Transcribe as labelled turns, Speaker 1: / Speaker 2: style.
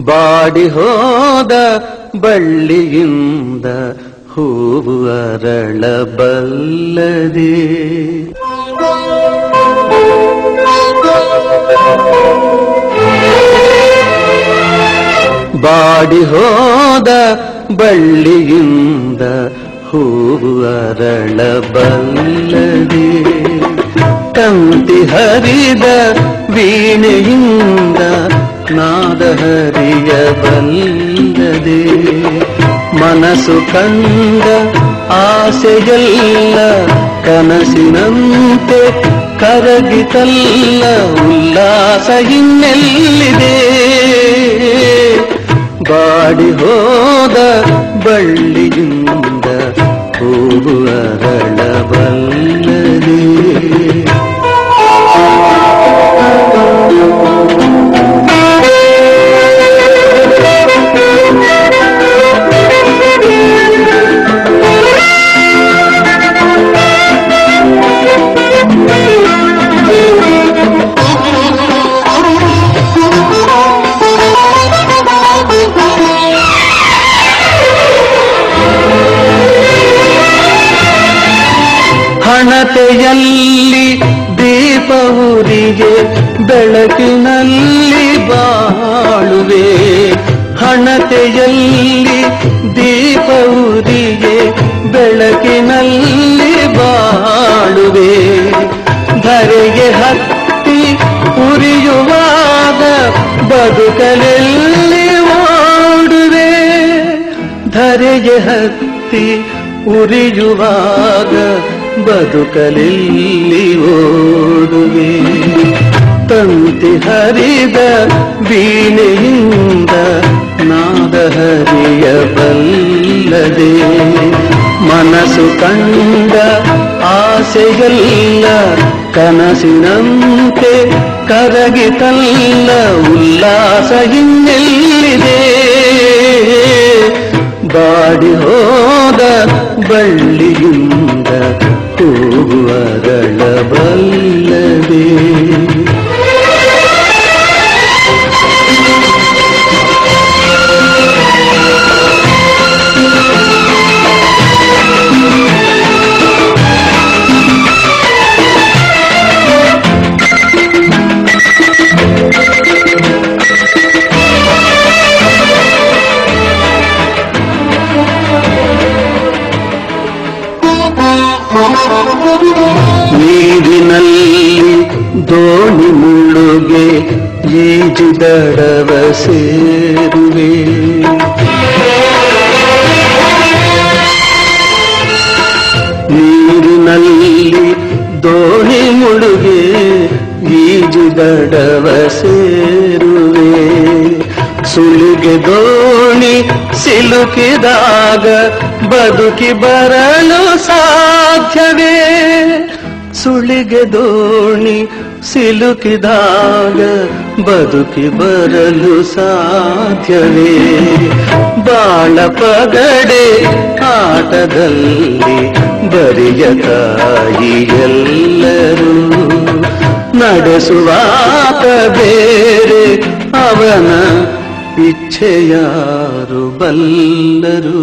Speaker 1: Body ಹೋದ ಬಳ್ಳಿಯಿಂದ ಹೂವು ಅರಳಬಲ್ಲದೆ. Body ಹೋದ ಬಳ್ಳಿಯಿಂದ ಹೂವು ಅರಳಬಲ್ಲದೆ. ತಂತಿ ಹರಿದ ವೀಣೆಯಿಂದ ನಾದ ಬಂದದೆ. ಮನಸ್ಸು ಕಂದ ಆಸೆಯಲ್ಲ ಕನಸಿನಂತೆ ಕರಗಿತಲ್ಲ ಉಲ್ಲಾಸ ಇನ್ನೆಲ್ಲಿದೆ? ಬಾಡಿ ಹೋದ ಬಳ್ಳಿಯಿಂದ ಹಣತೆಯಲ್ಲಿ ದೀಪ ಉರಿಗೆ ಬೆಳಕಿನಲ್ಲಿ ಬಾಳುವೆ. ಹಣತೆಯಲ್ಲಿ ದೀಪ ಉರಿಗೆ ಬೆಳಕಿನಲ್ಲಿ ಬಾಳುವೆ. ಧರೆಗೆ ಹತ್ತಿ ಉರಿಯುವಾಗ ಬದುಕಲೆಲ್ಲಿ ಓಡುವೆ. ಧರೆಗೆ ಹತ್ತಿ ಉರಿಯುವಾಗ ಬದುಕಲಿಲ್ಲಿ ಓಡುವೆ ತಂತಿ ಹರಿದ ವೀಣೆಯಿಂದ ನಾದ ಹರಿಯಬಲ್ಲದೆ ಮನಸ್ಸು ಕಂಡ ಆಸೆಯಲ್ಲ ಕನಸಿನಂತೆ ಕರಗಿತಲ್ಲ ಉಲ್ಲಾಸ ಇನ್ನೆಲ್ಲಿದೆ ಬಾಡಿ ಹೋದ ಬಳ್ಳಿಯಿಂದ ಹೂವು ಅರಳಬಲ್ಲದೆ ದೋಣಿ ಮುಳುಗೆ ಈಜುದಡವ ಸೇರುವೆ. ನೀರಿನಲ್ಲಿ ದೋಣಿ ಮುಳುಗೆ ಈಜುದಡವ ಸೇರುವೆ. ಸುಳಿಗೆ ದೋಣಿ ಸಿಲುಕಿದಾಗ ಬದುಕಿ ಬರಲು ಸಾಧ್ಯವೇ. ಸುಳಿಗೆ ದೋಣಿ ಸಿಲುಕಿದಾಗ ಬದುಕಿ ಬರಲು ಸಾಧ್ಯವೇ ಬಾಳ ಪಗಡೆ ಆಟದಲ್ಲಿ ಬರಿಯ ತಾಯಿ ಎಲ್ಲರೂ ನಡೆಸುವಾತ ಬೇರೆ ಅವನ ಇಚ್ಛೆಯಾರು ಬಲ್ಲರು